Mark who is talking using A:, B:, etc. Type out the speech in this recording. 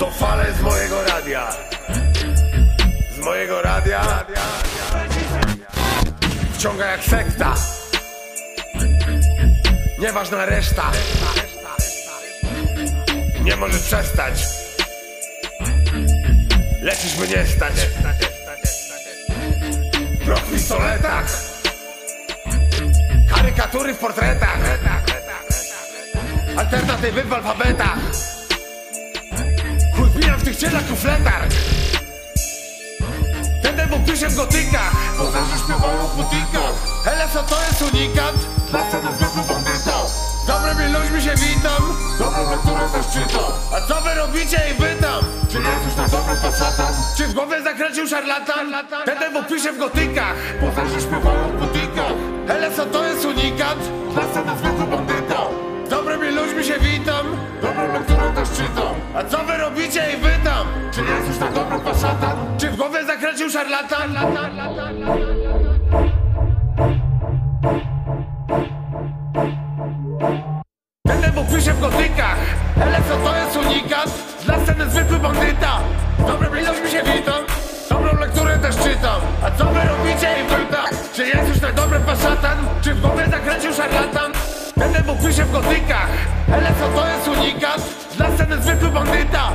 A: To fale z mojego radia. Z mojego radia. Wciąga jak sekta. Nieważna reszta. Nie możesz przestać. Lecisz by nie stać. Proch w pistoletach. Karykatury w portretach. Alternatywy w alfabetach Chuj wbijam w tych cielach kufletar. Ten demo pisze w gotykach.
B: Poważnie śpiewają w butikach.
A: LSO to jest unikat.
B: Dla sceny zwykły bandyta
A: Z dobrymi ludźmi się witam.
B: Dobrą lekturę też czytam.
A: A co wy robicie i wy tam?
B: Czy jesteś na dobrym paszatem?
A: Czy w głowie zakręcił szarlatan? Ten demo pisze w gotykach.
B: Poważnie śpiewają w butikach.
A: LSO to jest unikat.
B: Dla sceny zwykły bandyta
A: Z dobrymi ludźmi się witam.
B: Dobrą lekturę też czytam.
A: A co wy robicie Ten demo pisze w gotykach. LSO to jest unikat Dla sceny zwykły bandyta. Z dobrymi ludźmi się witam Dobrą lekturę też czytam. A co wy robicie i wy tam? Czy jest już tak dobry paszatan? Czy w głowie zakręcił szarlatan? Ten demo pisze w gotykach. LSO to jest unikat Dla sceny zwykły bandyta